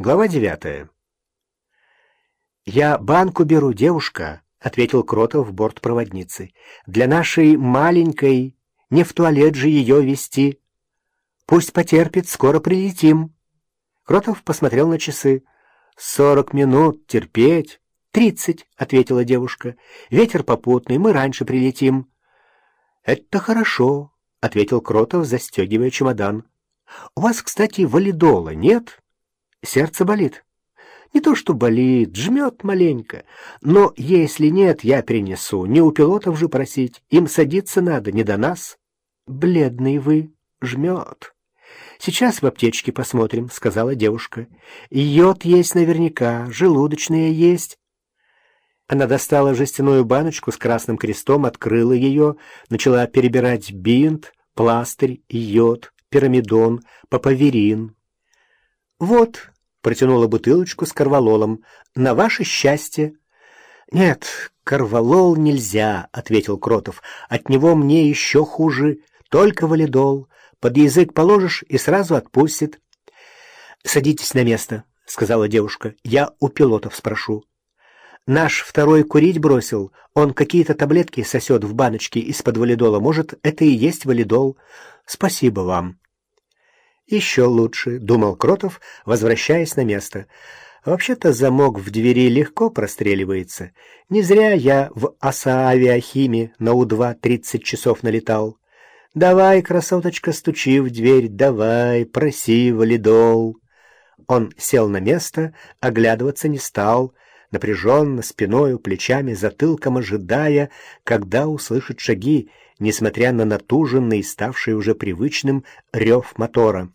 Глава девятая. «Я банку беру, девушка», — ответил Кротов бортпроводницы. «Для нашей маленькой, не в туалет же ее вести. Пусть потерпит, скоро прилетим». Кротов посмотрел на часы. «Сорок минут терпеть». «Тридцать», — ответила девушка. «Ветер попутный, мы раньше прилетим». «Это хорошо», — ответил Кротов, застегивая чемодан. «У вас, кстати, валидола нет?» Сердце болит. Не то что болит, жмет маленько. Но если нет, я принесу. Не у пилотов же просить. Им садиться надо, не до нас. Бледный вы, жмет. Сейчас в аптечке посмотрим, сказала девушка. Йод есть наверняка, желудочные есть. Она достала жестяную баночку с красным крестом, открыла ее, начала перебирать бинт, пластырь, йод, пирамидон, папаверин. «Вот», — протянула бутылочку с корвалолом, — «на ваше счастье». «Нет, корвалол нельзя», — ответил Кротов. «От него мне еще хуже. Только валидол. Под язык положишь и сразу отпустит». «Садитесь на место», — сказала девушка. «Я у пилотов спрошу». «Наш второй курить бросил. Он какие-то таблетки сосет в баночке из-под валидола. Может, это и есть валидол. Спасибо вам». «Еще лучше», — думал Кротов, возвращаясь на место. «Вообще-то замок в двери легко простреливается. Не зря я в АСА-авиахиме на У-2 тридцать часов налетал. Давай, красоточка, стучи в дверь, давай, проси, валидол». Он сел на место, оглядываться не стал, напряженно, спиною, плечами, затылком ожидая, когда услышит шаги, несмотря на натуженный, ставший уже привычным, рев мотора.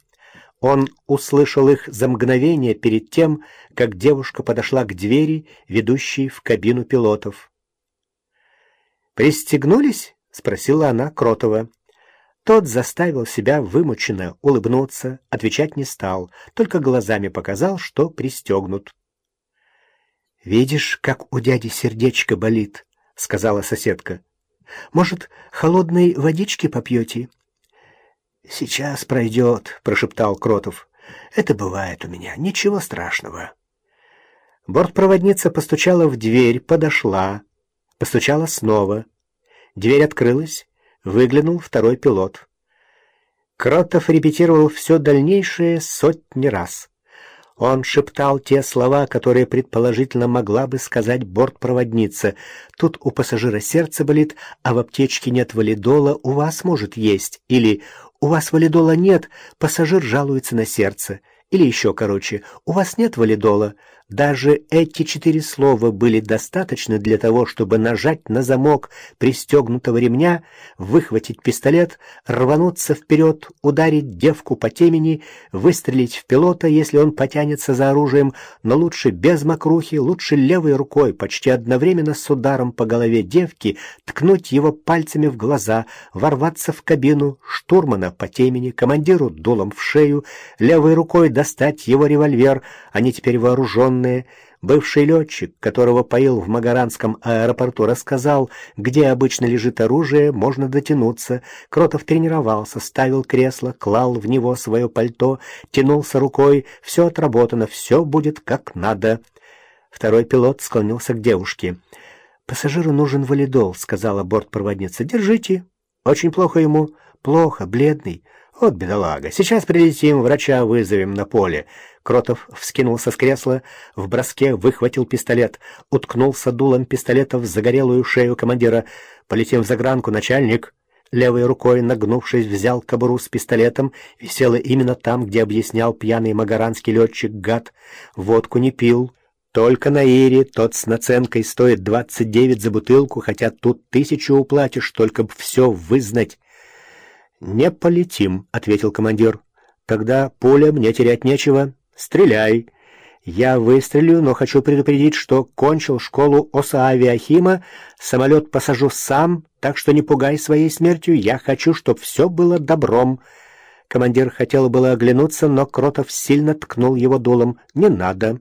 Он услышал их за мгновение перед тем, как девушка подошла к двери, ведущей в кабину пилотов. «Пристегнулись?» — спросила она Кротова. Тот заставил себя вымученно улыбнуться, отвечать не стал, только глазами показал, что пристегнут. «Видишь, как у дяди сердечко болит», — сказала соседка. «Может, холодной водички попьете?» «Сейчас пройдет», — прошептал Кротов. «Это бывает у меня. Ничего страшного». Бортпроводница постучала в дверь, подошла, постучала снова. Дверь открылась, выглянул второй пилот. Кротов репетировал все дальнейшее сотни раз. Он шептал те слова, которые предположительно могла бы сказать бортпроводница. «Тут у пассажира сердце болит, а в аптечке нет валидола, у вас может есть». Или «У вас валидола нет, пассажир жалуется на сердце». Или еще короче, «У вас нет валидола». Даже эти четыре слова были достаточны для того, чтобы нажать на замок пристегнутого ремня, выхватить пистолет, рвануться вперед, ударить девку по темени, выстрелить в пилота, если он потянется за оружием, но лучше без мокрухи, лучше левой рукой, почти одновременно с ударом по голове девки, ткнуть его пальцами в глаза, ворваться в кабину, штурмана по темени, командиру дулом в шею, левой рукой достать его револьвер, они теперь вооружены, военные, бывший летчик, которого поил в Магаранском аэропорту, рассказал, где обычно лежит оружие, можно дотянуться. Кротов тренировался, ставил кресло, клал в него свое пальто, тянулся рукой. Все отработано, все будет как надо. Второй пилот склонился к девушке. «Пассажиру нужен валидол», — сказала бортпроводница. «Держите». «Очень плохо ему». «Плохо, бледный». «Вот бедолага. Сейчас прилетим, врача вызовем на поле». Кротов вскинулся с кресла, в броске выхватил пистолет, уткнулся дулом пистолета в загорелую шею командира. «Полетим в загранку, начальник!» Левой рукой, нагнувшись, взял кобуру с пистолетом, висела именно там, где объяснял пьяный магаранский летчик гад. Водку не пил. Только на Ире тот с наценкой стоит двадцать девять за бутылку, хотя тут тысячу уплатишь, только б все вызнать. «Не полетим», — ответил командир. «Тогда пуля мне терять нечего. Стреляй». «Я выстрелю, но хочу предупредить, что кончил школу ОСА-авиахима, самолет посажу сам, так что не пугай своей смертью, я хочу, чтобы все было добром». Командир хотел было оглянуться, но Кротов сильно ткнул его дулом. «Не надо».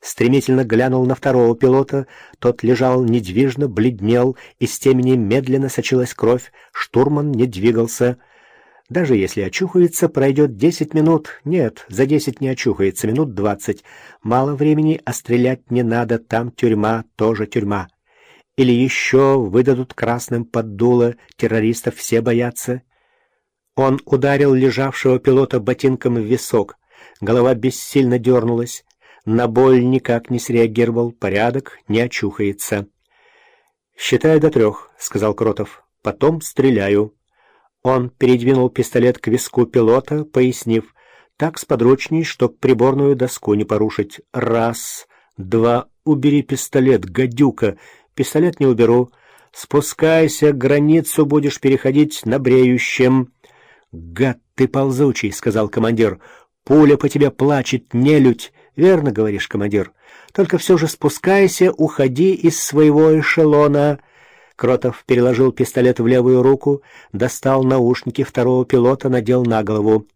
Стремительно глянул на второго пилота. Тот лежал недвижно, бледнел, из темени медленно сочилась кровь. Штурман не двигался. Даже если очухается, пройдет десять минут. Нет, за десять не очухается, минут двадцать. Мало времени, а стрелять не надо, там тюрьма, тоже тюрьма. Или еще выдадут красным под дуло, террористов все боятся. Он ударил лежавшего пилота ботинком в висок. Голова бессильно дернулась. На боль никак не среагировал, порядок, не очухается. «Считаю до трех», — сказал Кротов. «Потом стреляю». Он передвинул пистолет к виску пилота, пояснив, так сподручней, чтоб приборную доску не порушить. Раз, два, убери пистолет, гадюка. Пистолет не уберу. Спускайся, границу будешь переходить на бреющем. Гад ты ползучий, сказал командир. Пуля по тебе плачет, нелюдь. Верно говоришь, командир. Только все же спускайся, уходи из своего эшелона. Кротов переложил пистолет в левую руку, достал наушники второго пилота, надел на голову.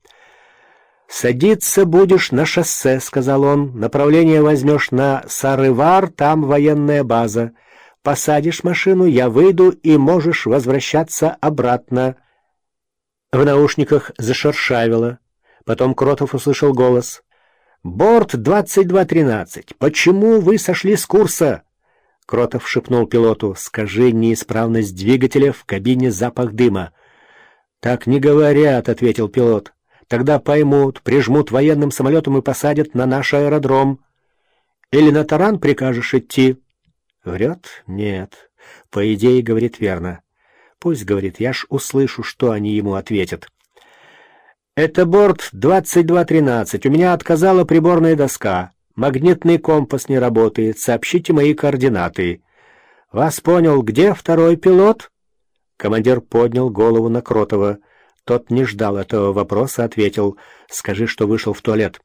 «Садиться будешь на шоссе», — сказал он. «Направление возьмешь на Сарывар, там военная база. Посадишь машину, я выйду, и можешь возвращаться обратно». В наушниках зашершавило. Потом Кротов услышал голос. «Борт 2213, почему вы сошли с курса?» Кротов шепнул пилоту, «Скажи неисправность двигателя, в кабине запах дыма». «Так не говорят», — ответил пилот. «Тогда поймут, прижмут военным самолетом и посадят на наш аэродром». «Или на таран прикажешь идти?» «Врет? Нет. По идее, говорит верно. Пусть, говорит, я ж услышу, что они ему ответят». «Это борт 2213. У меня отказала приборная доска». Магнитный компас не работает. Сообщите мои координаты. Вас понял, где второй пилот? Командир поднял голову на Кротова. Тот не ждал этого вопроса, ответил. Скажи, что вышел в туалет.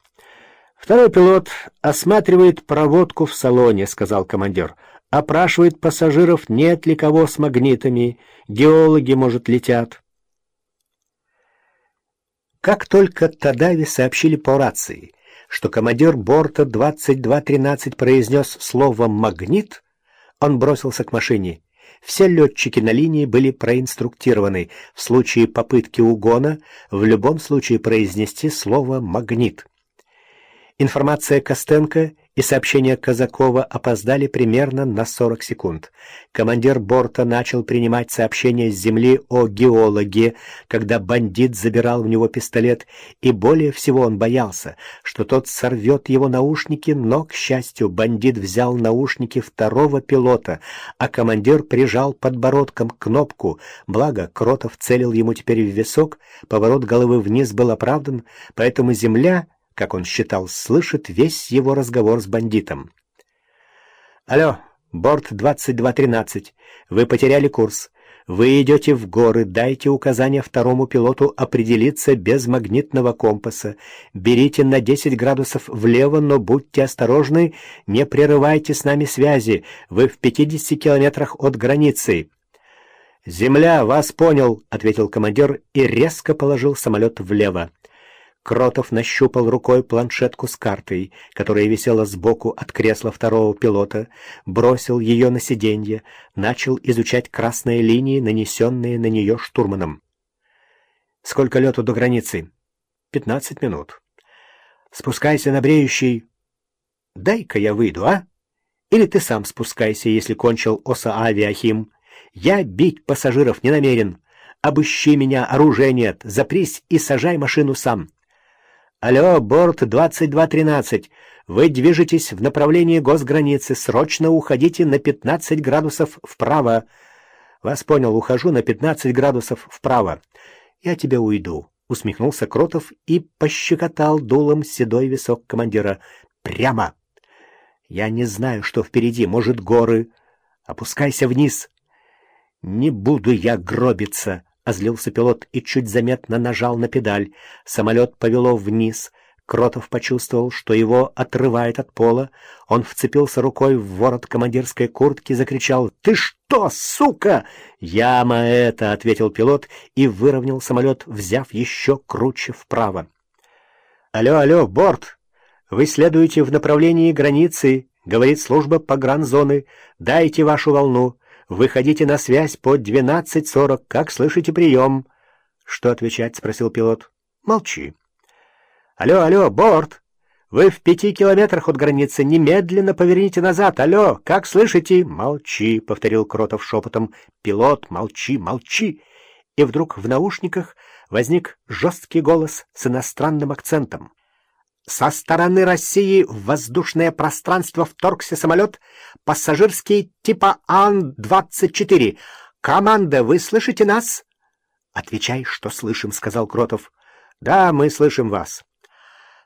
Второй пилот осматривает проводку в салоне, сказал командир. Опрашивает пассажиров, нет ли кого с магнитами. Геологи, может, летят. Как только Тадави сообщили по рации, что командир борта 2213 произнес слово «магнит», он бросился к машине. Все летчики на линии были проинструктированы в случае попытки угона в любом случае произнести слово «магнит». Информация Костенко и сообщения Казакова опоздали примерно на 40 секунд. Командир борта начал принимать сообщения с земли о геологе, когда бандит забирал у него пистолет, и более всего он боялся, что тот сорвет его наушники, но, к счастью, бандит взял наушники второго пилота, а командир прижал подбородком кнопку, благо Кротов целил ему теперь в висок, поворот головы вниз был оправдан, поэтому земля как он считал, слышит весь его разговор с бандитом. «Алло, борт 2213, вы потеряли курс. Вы идете в горы, дайте указание второму пилоту определиться без магнитного компаса. Берите на 10 градусов влево, но будьте осторожны, не прерывайте с нами связи. Вы в 50 километрах от границы». «Земля, вас понял», — ответил командир и резко положил самолет влево. Кротов нащупал рукой планшетку с картой, которая висела сбоку от кресла второго пилота, бросил ее на сиденье, начал изучать красные линии, нанесенные на нее штурманом. «Сколько лету до границы?» «Пятнадцать минут». «Спускайся на бреющий...» «Дай-ка я выйду, а? Или ты сам спускайся, если кончил ОСА Авиахим. Я бить пассажиров не намерен. Обыщи меня, оружия нет, запрись и сажай машину сам». «Алло, борт 2213, вы движетесь в направлении госграницы, срочно уходите на 15 градусов вправо». «Вас понял, ухожу на 15 градусов вправо». «Я тебя уйду», — усмехнулся Кротов и пощекотал дулом седой висок командира. «Прямо!» «Я не знаю, что впереди, может, горы. Опускайся вниз». «Не буду я гробиться», Озлился пилот и чуть заметно нажал на педаль. Самолет повело вниз. Кротов почувствовал, что его отрывает от пола. Он вцепился рукой в ворот командирской куртки, закричал «Ты что, сука?» «Яма это!» — ответил пилот и выровнял самолет, взяв еще круче вправо. «Алло, алло, борт! Вы следуете в направлении границы, — говорит служба погранзоны. Дайте вашу волну. Выходите на связь по 12.40. Как слышите прием?» «Что отвечать?» — спросил пилот. «Молчи». «Алло, алло, борт! Вы в пяти километрах от границы. Немедленно поверните назад. Алло, как слышите?» «Молчи», — повторил Кротов шепотом. «Пилот, молчи, молчи!» И вдруг в наушниках возник жесткий голос с иностранным акцентом. Со стороны России в воздушное пространство вторгся самолет пассажирский типа Ан-24. Команда, вы слышите нас? Отвечай, что слышим, сказал Кротов. Да, мы слышим вас.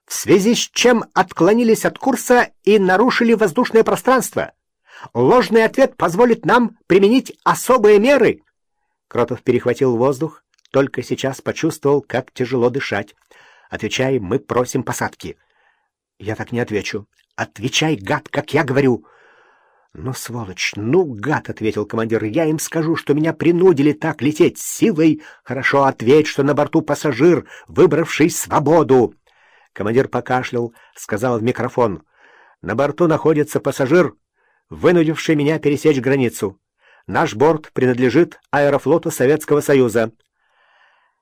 В связи с чем отклонились от курса и нарушили воздушное пространство. Ложный ответ позволит нам применить особые меры. Кротов перехватил воздух, только сейчас почувствовал, как тяжело дышать. Отвечай, мы просим посадки. Я так не отвечу. Отвечай, гад, как я говорю. Ну, сволочь, ну, гад, ответил командир. Я им скажу, что меня принудили так лететь силой. Хорошо, ответь, что на борту пассажир, выбравший свободу. Командир покашлял, сказал в микрофон. На борту находится пассажир, вынудивший меня пересечь границу. Наш борт принадлежит аэрофлоту Советского Союза.